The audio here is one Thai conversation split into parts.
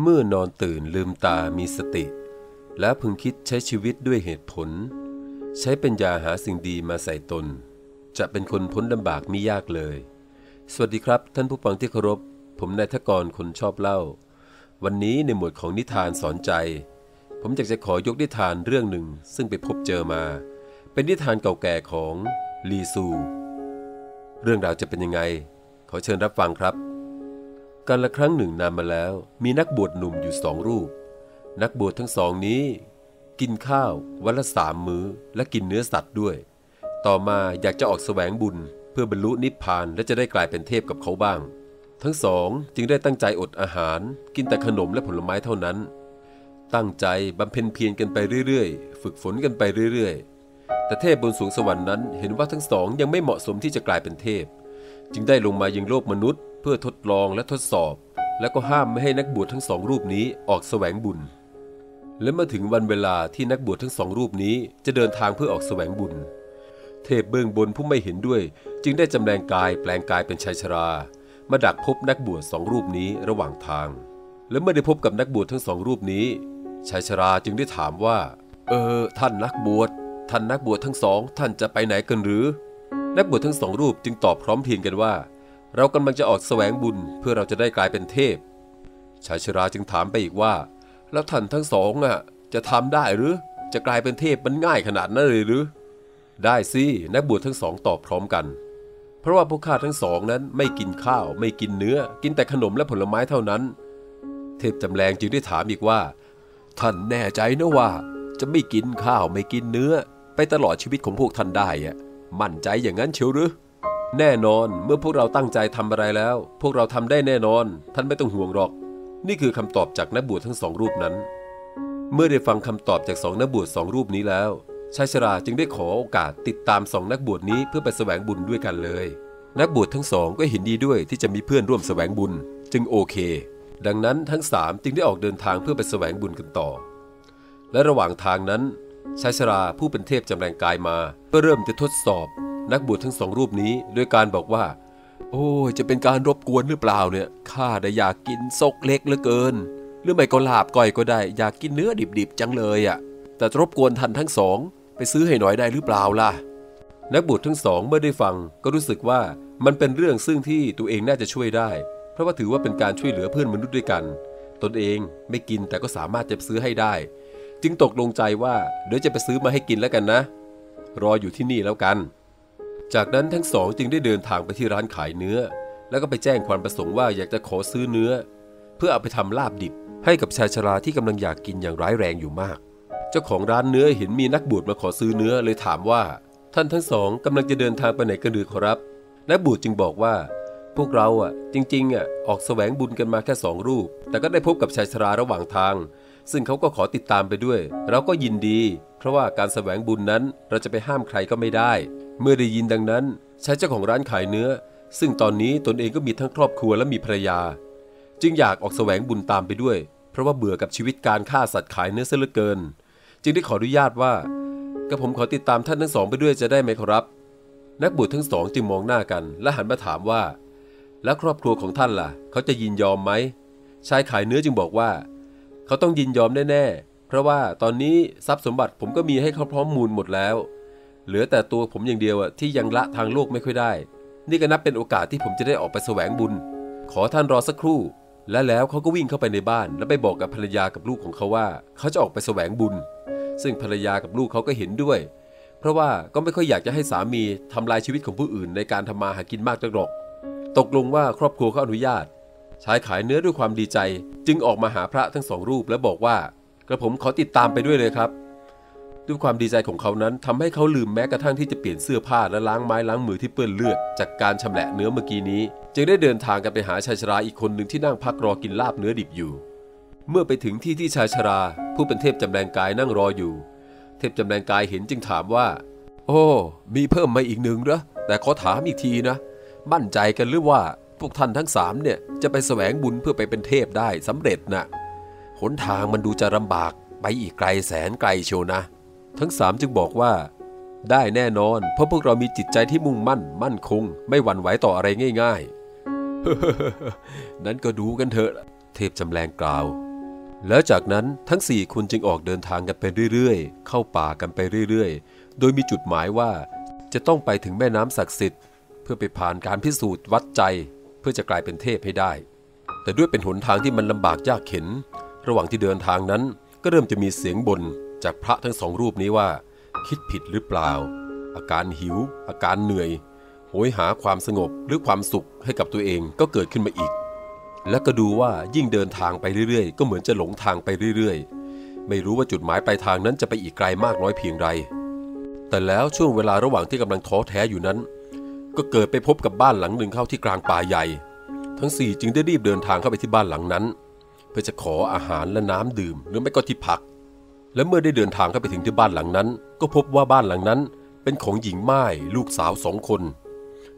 เมื่อนอนตื่นลืมตามีสติ และพึงคิดใช้ชีวิตด้วยเหตุผล ใช้เปัญญาหาสิ่งดีมาใส่ตน จะเป็นคนพ้นลำบากมิยากเลย สวัสดีครับ ท่านผู้ฟังที่เคารพ ผมนายทกรคนชอบเล่า วันนี้ในหมวดของนิทานสอนใจ ผมอยากจะขอยกนิทานเรื่องหนึ่ง ซึ่งไปพบเจอมา เป็นนิทานเก่าแก่ของลีซู เรื่องราวจะเป็นยังไง ขอเชิญรับฟังครับ กันละครั้งหนึ่งนานมาแล้ว มีนักบวชหนุ่มอยู่สองรูป นักบวชทั้งสองนี้ กินข้าววันละสามมื้อ และกินเนื้อสัตว์ด้วย ต่อมาอยากจะออกแสวงบุญ เพื่อบรรลุนิพพานและจะได้กลายเป็นเทพกับเขาบ้าง ทั้งสองจึงได้ตั้งใจอดอาหาร กินแต่ขนมและผลไม้เท่านั้น ตั้งใจบำเพ็ญเพียรกันไปเรื่อยๆ ฝึกฝนกันไปเรื่อยๆ แต่เทพบนสูงสวรรค์นั้นเห็นว่าทั้งสองยังไม่เหมาะสมที่จะกลายเป็นเทพ จึงได้ลงมายังโลกมนุษย์ เพื่อทดลองและทดสอบ แล้วก็ห้ามไม่ให้นักบวชทั้งสองรูปนี้ออกแสวงบุญ และเมื่อถึงวันเวลาที่นักบวชทั้งสองรูปนี้จะเดินทางเพื่อออกแสวงบุญ เทพเบื้องบนผู้ไม่เห็นด้วย จึงได้จำแรงกายแปลงกายเป็นชายชรา มาดักพบนักบวชสองรูปนี้ระหว่างทาง และเมื่อได้พบกับนักบวชทั้งสองรูปนี้ชายชราจึงได้ถามว่า เออ ท่านนักบวชท่านนักบวชทั้งสอง ท่านจะไปไหนกันหรือ นักบวชทั้งสองรูปจึงตอบพร้อมเพียงกันว่า เรากำลังจะออกแสวงบุญเพื่อเราจะได้กลายเป็นเทพ ชายชราจึงถามไปอีกว่า แล้วท่านทั้งสองอะจะทำได้หรือ จะกลายเป็นเทพมันง่ายขนาดนั้นเลยหรือ ได้สินักบวชทั้งสองตอบพร้อมกัน เพราะว่าพวกข้าทั้งสองนั้นไม่กินข้าว ไม่กินเนื้อ กินแต่ขนมและผลไม้เท่านั้น เทพจำแรงจึงได้ถามอีกว่า ท่านแน่ใจนะว่า จะไม่กินข้าวไม่กินเนื้อ ไปตลอดชีวิตของพวกท่านได้อะมั่นใจอย่างนั้นเชียวหรือ แน่นอนเมื่อพวกเราตั้งใจทำอะไรแล้ว พวกเราทำได้แน่นอน ท่านไม่ต้องห่วงหรอก นี่คือคำตอบจากนักบวชทั้งสองรูปนั้น เมื่อได้ฟังคำตอบจากสองนักบวชสองรูปนี้แล้วชายชราจึงได้ขอโอกาสติดตามสองนักบวชนี้เพื่อไปแสวงบุญด้วยกันเลย นักบวชทั้งสองก็เห็นดีด้วยที่จะมีเพื่อนร่วมแสวงบุญ จึงโอเค ดังนั้นทั้งสามจึงได้ออกเดินทางเพื่อไปแสวงบุญกันต่อ และระหว่างทางนั้นชายชราผู้เป็นเทพจำแรงกายมาก็เริ่มจะทดสอบ นักบวชทั้งสองรูปนี้ด้วยการบอกว่า โอ้จะเป็นการรบกวนหรือเปล่าเนี่ยข้าได้อยากกินซกเล็กเหลือเกิน หรือไม่ก็ลาบก้อยก็ได้ อยากกินเนื้อดิบๆจังเลยอะ่ะ แต่รบกวนท่านทั้งสอง ไปซื้อให้หน่อยได้หรือเปล่าล่ะ นักบวชทั้งสองเมื่อได้ฟังก็รู้สึกว่ามันเป็นเรื่องซึ่งที่ตัวเองน่าจะช่วยได้ เพราะว่าถือว่าเป็นการช่วยเหลือเพื่อนมนุษย์ด้วยกัน ตนเองไม่กินแต่ก็สามารถจะซื้อให้ได้ จึงตกลงใจว่าเดี๋ยวจะไปซื้อมาให้กินแล้วกันนะ รออยู่ที่นี่แล้วกัน จากนั้นทั้งสองจึงได้เดินทางไปที่ร้านขายเนื้อ แล้วก็ไปแจ้งความประสงค์ว่าอยากจะขอซื้อเนื้อ เพื่อเอาไปทำลาบดิบ ให้กับชายชราที่กำลังอยากกินอย่างร้ายแรงอยู่มาก เจ้าของร้านเนื้อเห็นมีนักบวชมาขอซื้อเนื้อเลยถามว่า ท่านทั้งสองกำลังจะเดินทางไปไหนกันหรือขอรับ นักบวชจึงบอกว่า พวกเราอะ จริง ๆอะออกแสวงบุญกันมาแค่สองรูป แต่ก็ได้พบกับชายชราระหว่างทาง ซึ่งเขาก็ขอติดตามไปด้วย เราก็ยินดี เพราะว่าการแสวงบุญนั้นเราจะไปห้ามใครก็ไม่ได้ เมื่อได้ยินดังนั้นชายเจ้าของร้านขายเนื้อ ซึ่งตอนนี้ตนเองก็มีทั้งครอบครัวและมีภรรยา จึงอยากออกแสวงบุญตามไปด้วย เพราะว่าเบื่อกับชีวิตการฆ่าสัตว์ขายเนื้อเสียเหลือเกิน จึงได้ขออนุญาตว่ากระผมขอติดตามท่านทั้งสองไปด้วยจะได้ไหมครับ นักบวชทั้งสองจึงมองหน้ากัน และหันมาถามว่า แล้วครอบครัวของท่านล่ะ เขาจะยินยอมไหมชายขายเนื้อจึงบอกว่า เขาต้องยินยอมแน่ๆเพราะว่าตอนนี้ทรัพย์สมบัติผมก็มีให้เขาพร้อมมูลหมดแล้ว เหลือแต่ตัวผมอย่างเดียวอะที่ยังละทางโลกไม่ค่อยได้ นี่ก็นับเป็นโอกาสที่ผมจะได้ออกไปแสวงบุญ ขอท่านรอสักครู่ และแล้วเขาก็วิ่งเข้าไปในบ้าน แล้วไปบอกกับภรรยากับลูกของเขาว่า เขาจะออกไปแสวงบุญ ซึ่งภรรยากับลูกเขาก็เห็นด้วย เพราะว่าก็ไม่ค่อยอยากจะให้สามีทำลายชีวิตของผู้อื่นในการทำมาหากินมากจักหรอก ตกลงว่าครอบครัวเขาอนุญาตชายขายเนื้อด้วยความดีใจ จึงออกมาหาพระทั้งสองรูปและบอกว่ากระผมขอติดตามไปด้วยเลยครับ ด้วยความดีใจของเขานั้นทำให้เขาลืมแม้กระทั่งที่จะเปลี่ยนเสื้อผ้าและล้างไม้ล้างมือที่เปื้อนเลือดจากการชำแหละเนื้อเมื่อกี้นี้ จึงได้เดินทางกันไปหาชายชราอีกคนหนึ่งที่นั่งพักรอกินลาบเนื้อดิบอยู่ เมื่อไปถึงที่ที่ชายชรา ผู้เป็นเทพจำแรงกายนั่งรออยู่ เทพจำแรงกายเห็นจึงถามว่า โอ้ มีเพิ่มมาอีกหนึ่งเหรอแต่ขอถามอีกทีนะ มั่นใจกันหรือว่าพวกท่านทั้งสามเนี่ยจะไปแสวงบุญเพื่อไปเป็นเทพได้สำเร็จนะหนทางมันดูจะลำบากไปอีกไกลแสนไกลโชนะ ทั้งสามจึงบอกว่า ได้แน่นอน เพราะพวกเรามีจิตใจที่มุ่งมั่น มั่นคง ไม่หวั่นไหวต่ออะไรง่ายๆ นั้นก็ดูกันเถอะ เทพจำแรงกล่าว แล้วจากนั้นทั้งสี่คนจึงออกเดินทางกันไปเรื่อยๆ เข้าป่ากันไปเรื่อยๆ โดยมีจุดหมายว่า จะต้องไปถึงแม่น้ำศักดิ์สิทธิ์ เพื่อไปผ่านการพิสูจน์วัดใจ เพื่อจะกลายเป็นเทพให้ได้ แต่ด้วยเป็นหนทางที่มันลำบากยากเข็น ระหว่างที่เดินทางนั้นก็เริ่มจะมีเสียงบน่น จากพระทั้งสองรูปนี้ว่า คิดผิดหรือเปล่า อาการหิว อาการเหนื่อยโหยหาความสงบหรือความสุขให้กับตัวเองก็เกิดขึ้นมาอีก และก็ดูว่ายิ่งเดินทางไปเรื่อยๆ ก็เหมือนจะหลงทางไปเรื่อยๆ ไม่รู้ว่าจุดหมายปลายทางนั้นจะไปอีกไกลมากน้อยเพียงไร แต่แล้วช่วงเวลาระหว่างที่กำลังท้อแท้อยู่นั้น ก็เกิดไปพบกับบ้านหลังหนึ่งเข้าที่กลางป่าใหญ่ ทั้งสี่จึงได้รีบเดินทางเข้าไปที่บ้านหลังนั้น เพื่อจะขออาหารและน้ำดื่มหรือไม่ก็ที่พัก และเมื่อได้เดินทางเข้าไปถึงที่บ้านหลังนั้น ก็พบว่าบ้านหลังนั้น เป็นของหญิงไม้ลูกสาวสองคน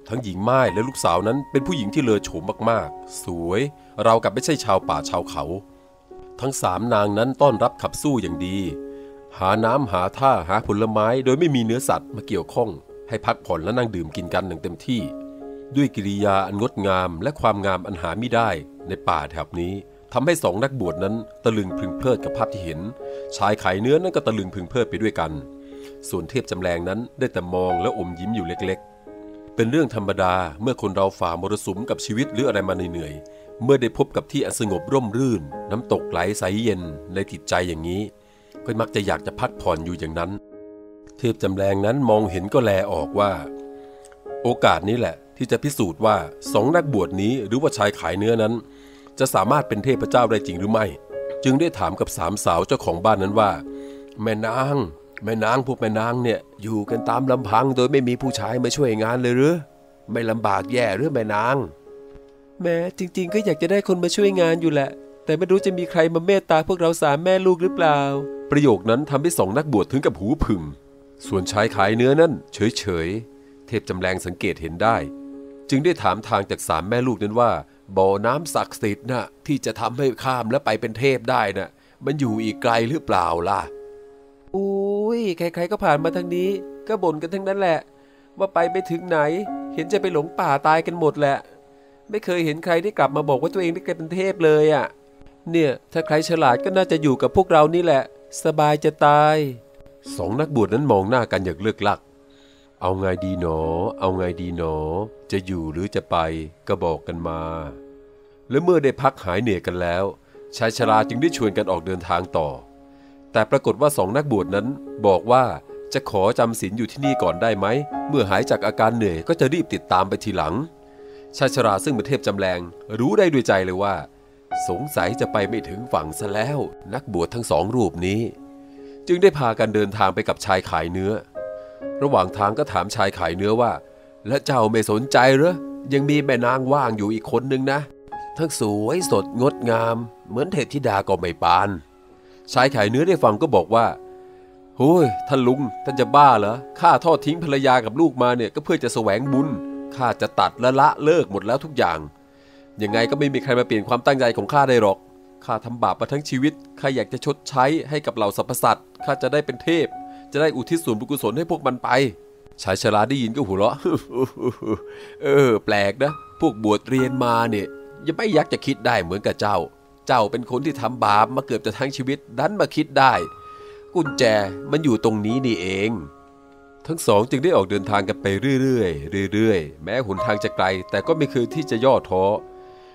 ทั้งหญิงไม้และลูกสาวนั้นเป็นผู้หญิงที่เลอโฉมมากๆ สวยเรากับไม่ใช่ชาวป่าชาวเขา ทั้งสามนางนั้นต้อนรับขับสู้อย่างดี หาน้ำหาท่าหาผลไม้โดยไม่มีเนื้อสัตว์มาเกี่ยวข้อง ให้พักผ่อนและนั่งดื่มกินกันอย่างเต็มที่ ด้วยกิริยาอันงดงามและความงามอันหาไม่ได้ในป่าแถบนี้ ทำให้สองนักบวชนั้นตะลึงพึงเพลิดกับภาพที่เห็น ชายขายเนื้อนั้นก็ตะลึงพึงเพลิดไปด้วยกัน ส่วนเทพจำแรงนั้นได้แต่มองและอมยิ้มอยู่เล็กๆ เป็นเรื่องธรรมดาเมื่อคนเราฝ่ามรสุมกับชีวิตหรืออะไรมาเหนื่อยเมื่อได้พบกับที่อันสงบร่มรื่น น้ำตกไหลใสเย็นในจิตใจอย่างนี้ ก็มักจะอยากจะพักผ่อนอยู่อย่างนั้น เทพจำแรงนั้นมองเห็นก็แลออกว่า โอกาสนี้แหละที่จะพิสูจน์ว่าสองนักบวชนี้หรือว่าชายขายเนื้อนั้น จะสามารถเป็นเทพเจ้าได้จริงหรือไม่ จึงได้ถามกับสามสาวเจ้าของบ้านนั้นว่า แม่นาง แม่นางพวกแม่นางเนี่ยอยู่กันตามลำพังโดยไม่มีผู้ชายมาช่วยงานเลยหรือไม่ลำบากแย่หรือแม่นาง แม้จริง ๆ ก็อยากจะได้คนมาช่วยงานอยู่แหละ แต่ไม่รู้จะมีใครมาเมตตาพวกเราสามแม่ลูกหรือเปล่า ประโยคนั้นทำให้สองนักบวชถึงกับหูผึ่งส่วนชายขายเนื้อนั้นเฉยๆเทพจำแรงสังเกตเห็นได้ จึงได้ถามทางจากสามแม่ลูกนั้นว่า บ่อน้ำศักดิ์สิทธิ์นะ่ะที่จะทำให้ข้ามและไปเป็นเทพได้นะ่ะ มันอยู่อีกไกลหรือเปล่าล่ะอุ้ยใครๆก็ผ่านมาทางนี้ ก็บ่นกันทั้งนั้นแหละ ว่าไปไม่ถึงไหน เห็นจะไปหลงป่าตายกันหมดแหละ ไม่เคยเห็นใครได้กลับมาบอกว่าตัวเองได้กลายเป็นเทพเลยอะ่ะ เนี่ย ถ้าใครฉลาดก็น่าจะอยู่กับพวกเรานี่แหละ สบายจะตายสองนักบวชนั้นมองหน้ากันอย่างเลือกลัก เอาไงดีหนอ เอาไงดีหนอ จะอยู่หรือจะไปก็บอกกันมา และเมื่อได้พักหายเหนื่อยกันแล้ว ชายชราจึงได้ชวนกันออกเดินทางต่อ แต่ปรากฏว่าสองนักบวชนั้นบอกว่าจะขอจำศีลอยู่ที่นี่ก่อนได้ไหม เมื่อหายจากอาการเหนื่อยก็จะรีบติดตามไปทีหลัง ชายชราซึ่งเป็นเทพจำแรง รู้ได้ด้วยใจเลยว่า สงสัยจะไปไม่ถึงฝั่งซะแล้ว นักบวชทั้งสองรูปนี้ จึงได้พากันเดินทางไปกับชายขายเนื้อ ระหว่างทางก็ถามชายขายเนื้อว่า และเจ้าไม่สนใจเหรอยังมีแม่นางว่างอยู่อีกคนนึงนะ ทั้งสวยสดงดงาม เหมือนเทพธิดาก็ไม่ปาน ชายขายเนื้อได้ฟังก็บอกว่าโฮ้ยท่านลุงท่านจะบ้าเหรอข้าทอดทิ้งภรรยากับลูกมาเนี่ยก็เพื่อจะแสวงบุญข้าจะตัดและละเลิกหมดแล้วทุกอย่าง ยังไงก็ไม่มีใครมาเปลี่ยนความตั้งใจของข้าได้หรอกข้าทำบาปมาทั้งชีวิตข้าอยากจะชดใช้ให้กับเหล่าสรรพสัตว์ข้าจะได้เป็นเทพ จะได้อุทิศส่วนบุญกุศลให้พวกมันไป ชายชราได้ยินก็หัวเราะ เออ แปลกนะ พวกบวชเรียนมาเนี่ยยังไม่ยักจะคิดได้เหมือนกับเจ้า เจ้าเป็นคนที่ทำบาปมาเกือบจะทั้งชีวิตดันมาคิดได้ กุญแจมันอยู่ตรงนี้นี่เอง ทั้งสองจึงได้ออกเดินทางกันไปเรื่อยๆเรื่อยๆ แม้หนทางจะไกล แต่ก็ไม่เคยที่จะย่อท้อ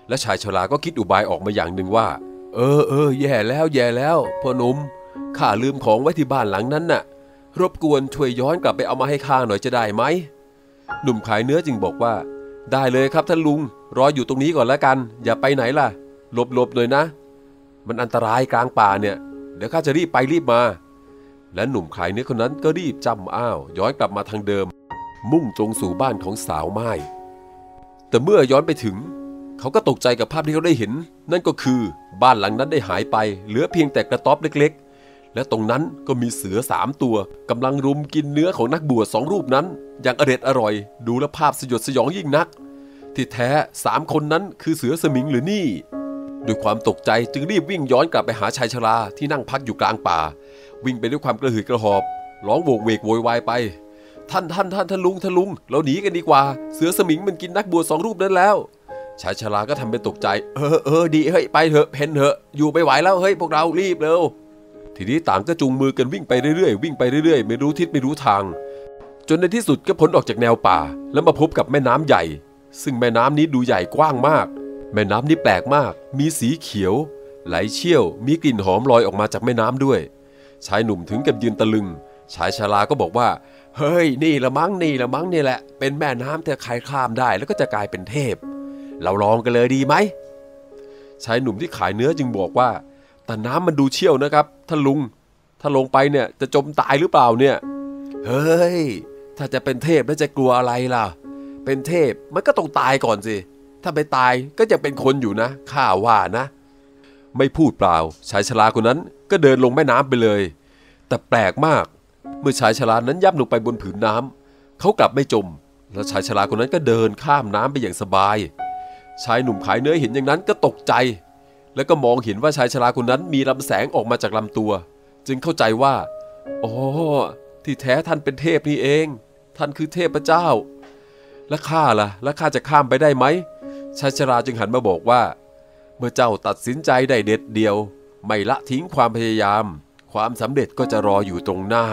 และชายชราก็คิดอุบายออกมาอย่างหนึ่งว่า เออเออแย่แล้วแย่แล้วพ่อหนุ่มข้าลืมของไว้ที่บ้านหลังนั้นน่ะ รบกวนช่วยย้อนกลับไปเอามาให้ข้าหน่อยจะได้ไหม หนุ่มขายเนื้อจึงบอกว่า ได้เลยครับท่านลุง รออยู่ตรงนี้ก่อนแล้วกัน อย่าไปไหนล่ะ หลบๆหน่อยนะ มันอันตรายกลางป่าเนี่ย เดี๋ยวข้าจะรีบไปรีบมา และหนุ่มขายเนื้อคนนั้นก็รีบจำอ้าว ย้อนกลับมาทางเดิม มุ่งตรงสู่บ้านของสาวไม้ แต่เมื่อย้อนไปถึง เขาก็ตกใจกับภาพที่เขาได้เห็น นั่นก็คือบ้านหลังนั้นได้หายไป เหลือเพียงแต่กระต๊อบเล็กๆ และตรงนั้นก็มีเสือสามตัวกำลังรุมกินเนื้อของนักบวชสองรูปนั้น อย่างอร็ดอร่อย ดูแลภาพสยดสยองยิ่งนัก ที่แท้สามคนนั้นคือเสือสมิงหรือนี่ ด้วยความตกใจจึงรีบวิ่งย้อนกลับไปหาชายชราที่นั่งพักอยู่กลางป่า วิ่งไปด้วยความกระหืดกระหอบร้องโวกเวกโวยวายไป ท่านท่านท่านท่านลุงท่านลุงเราหนีกันดีกว่า เสือสมิงมันกินนักบวชสองรูปนั้นแล้วชายชราก็ทำเป็นตกใจ เออเออดีเฮ้ยไปเถอะเพนเถอะอยู่ไม่ไหวแล้วเฮ้ยพวกเรารีบเร็ว ทีนี้ต่างก็จูงมือกันวิ่งไปเรื่อยๆ วิ่งไปเรื่อยๆ ไม่รู้ทิศไม่รู้ทาง จนในที่สุดก็พ้นออกจากแนวป่า แล้วมาพบกับแม่น้ำใหญ่ ซึ่งแม่น้ำนี้ดูใหญ่กว้างมาก แม่น้ำนี้แปลกมาก มีสีเขียว ไหลเชี่ยว มีกลิ่นหอมลอยออกมาจากแม่น้ำด้วย ชายหนุ่มถึงกับยืนตะลึง ชายชราก็บอกว่า เฮ้ย นี่ละมั้งนี่ละมั้งนี่แหละ เป็นแม่น้ำที่ใครข้ามได้แล้วก็จะกลายเป็นเทพ เราลองกันเลยดีไหมชายหนุ่มที่ขายเนื้อจึงบอกว่า แต่น้ำมันดูเชี่ยวนะครับท่านลุง ถ้าลงไปเนี่ยจะจมตายหรือเปล่าเนี่ย เฮ้ย ถ้าจะเป็นเทพแล้วจะกลัวอะไรล่ะ เป็นเทพมันก็ต้องตายก่อนสิ ถ้าไปตายก็จะเป็นคนอยู่นะข้าว่านะ ไม่พูดเปล่า ชายชราคนนั้นก็เดินลงแม่น้ำไปเลย แต่แปลกมาก เมื่อชายชรานั้นย่ำลงไปบนผืนน้ำเขากลับไม่จม แล้วชายชราคนนั้นก็เดินข้ามน้ำไปอย่างสบาย ชายหนุ่มขายเนื้อเห็นอย่างนั้นก็ตกใจ แล้วก็มองเห็นว่าชายชราคนนั้นมีลำแสงออกมาจากลำตัว จึงเข้าใจว่าอ๋อที่แท้ท่านเป็นเทพนี่เอง ท่านคือเทพเจ้า และข้าล่ะ และข้าจะข้ามไปได้ไหมชายชราจึงหันมาบอกว่า เมื่อเจ้าตัดสินใจได้เด็ดเดียว ไม่ละทิ้งความพยายาม ความสำเร็จก็จะรออยู่ตรงหน้า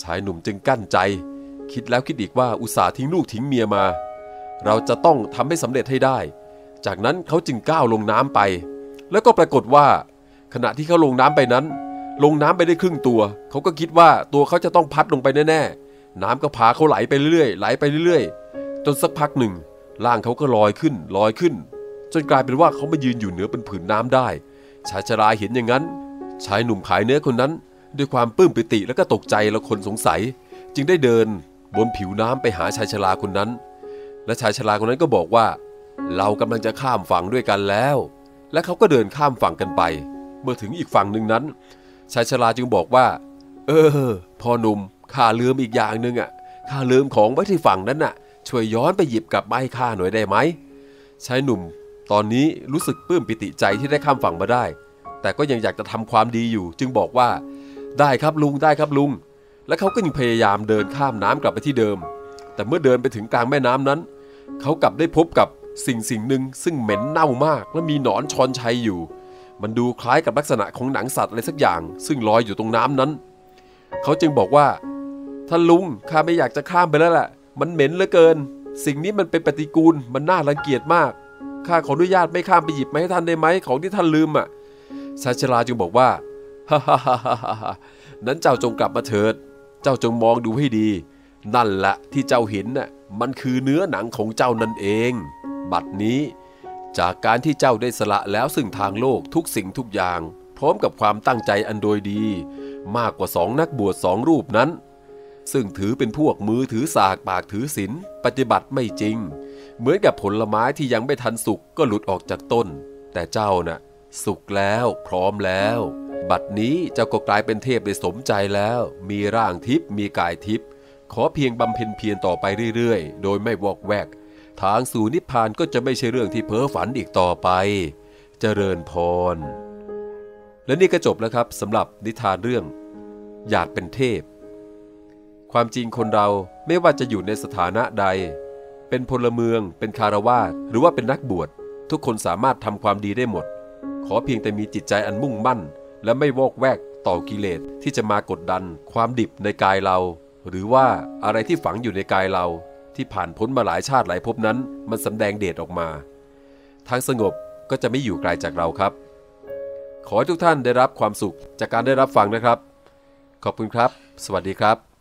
ชายหนุ่มจึงกั้นใจ คิดแล้วคิดอีกว่าอุตส่าห์ทิ้งลูกทิ้งเมียมา เราจะต้องทำให้สำเร็จให้ได้ จากนั้นเขาจึงก้าวลงน้ำไป แล้วก็ปรากฏว่า ขณะที่เขาลงน้ำไปนั้น ลงน้ำไปได้ครึ่งตัว เขาก็คิดว่าตัวเขาจะต้องพัดลงไปแน่ๆ น้ำก็พาเขาไหลไปเรื่อยๆ ไหลไปเรื่อยๆ จนสักพักหนึ่ง ร่างเขาก็ลอยขึ้น ลอยขึ้น จนกลายเป็นว่าเขามายืนอยู่เหนือบนผืนน้ำได้ ชายชราเห็นอย่างนั้น ชายหนุ่มขายเนื้อคนนั้น ด้วยความปลื้มปิติและก็ตกใจและคนสงสัย จึงได้เดินบนผิวน้ำไปหาชายชราคนนั้น และชายชราคนนั้นก็บอกว่า เรากำลังจะข้ามฝั่งด้วยกันแล้ว และเขาก็เดินข้ามฝั่งกันไป เมื่อถึงอีกฝั่งหนึ่งนั้นชายชราจึงบอกว่า เออพ่อหนุ่มข้าลืมอีกอย่างหนึ่งอะข้าลืมของไว้ที่ฝั่งนั้นน่ะ ช่วยย้อนไปหยิบกลับมาให้ข้าหน่อยได้ไหมชายหนุ่ม ตอนนี้รู้สึกปลื้มปิติใจที่ได้ข้ามฝั่งมาได้ แต่ก็ยังอยากจะทำความดีอยู่ จึงบอกว่า ได้ครับลุงได้ครับลุง และเขาก็ยังพยายามเดินข้ามน้ำกลับไปที่เดิม แต่เมื่อเดินไปถึงกลางแม่น้ำนั้น เขากลับได้พบกับ สิ่งสิ่งหนึ่งซึ่งเหม็นเน่ามากและมีหนอนชอนชัยอยู่ มันดูคล้ายกับลักษณะของหนังสัตว์อะไรสักอย่าง ซึ่งลอยอยู่ตรงน้ำนั้น เขาจึงบอกว่าท่านลุงข้าไม่อยากจะข้ามไปแล้วแหละมันเหม็นเหลือเกิน สิ่งนี้มันเป็นปฏิกูลมันน่ารังเกียจมากข้าขออนุญาตไม่ข้ามไปหยิบมาให้ท่านได้ไหมของที่ท่านลืมอะชาชราจึงบอกว่าฮ่าฮ่าฮ่าฮ่านั้นเจ้าจงกลับมาเถิด เจ้าจงมองดูให้ดี นั่นแหละที่เจ้าเห็นน่ะมันคือเนื้อหนังของเจ้านั่นเอง บัดนี้ จากการที่เจ้าได้สละแล้วซึ่งทางโลกทุกสิ่งทุกอย่าง พร้อมกับความตั้งใจอันโดยดี มากกว่าสองนักบวชสองรูปนั้น ซึ่งถือเป็นพวกมือถือสากปากถือศีลปฏิบัติไม่จริง เหมือนกับผลไม้ที่ยังไม่ทันสุกก็หลุดออกจากต้น แต่เจ้าน่ะสุกแล้วพร้อมแล้ว บัดนี้เจ้าก็กลายเป็นเทพได้สมใจแล้ว มีร่างทิพย์มีกายทิพย์ขอเพียงบำเพ็ญเพียรต่อไปเรื่อยๆ โดยไม่วอกแวก ทางสู่นิพพานก็จะไม่ใช่เรื่องที่เพ้อฝันอีกต่อไป เจริญพร และนี่ก็จบแล้วครับสำหรับนิทานเรื่อง อยากเป็นเทพ ความจริงคนเราไม่ว่าจะอยู่ในสถานะใด เป็นพลเมือง เป็นคารวาสหรือว่าเป็นนักบวช ทุกคนสามารถทำความดีได้หมด ขอเพียงแต่มีจิตใจอันมุ่งมั่น และไม่วอกแวกต่อกิเลสที่จะมากดดัน ความดิบในกายเรา หรือว่าอะไรที่ฝังอยู่ในกายเรา ที่ผ่านพ้นมาหลายชาติหลายภพนั้น มันสำแดงเดชออกมา ทางสงบก็จะไม่อยู่ไกลจากเราครับ ขอให้ทุกท่านได้รับความสุขจากการได้รับฟังนะครับ ขอบคุณครับ สวัสดีครับ